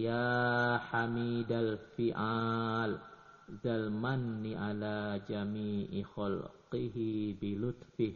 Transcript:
Ya hamidal fi'al Zal manni ala jami'i khalqihi bilutfih